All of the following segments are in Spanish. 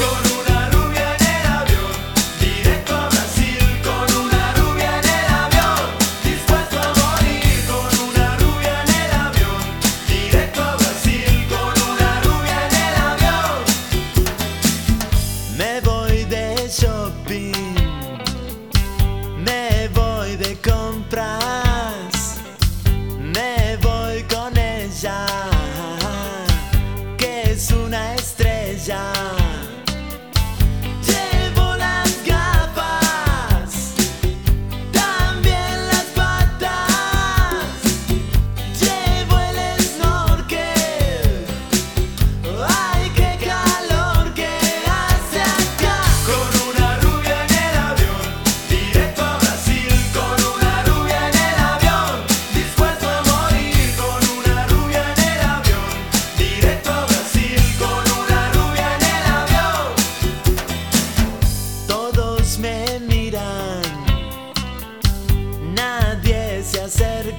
Con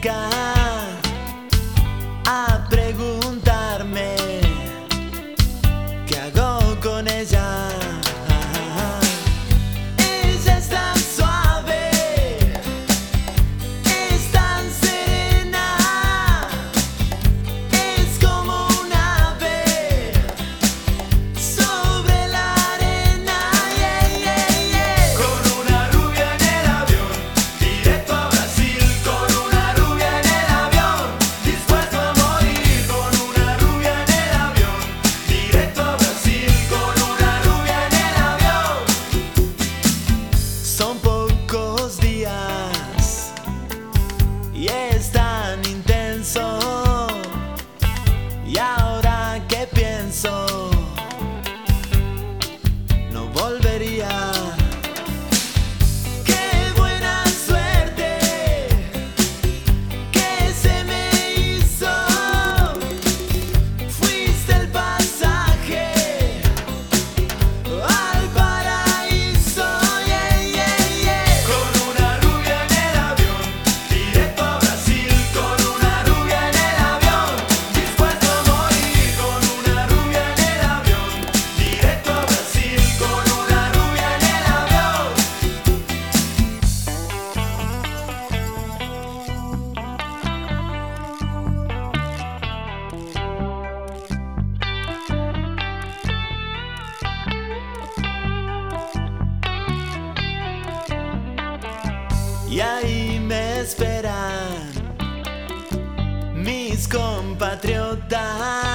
guy. y ahí me esperan mis compatriotas.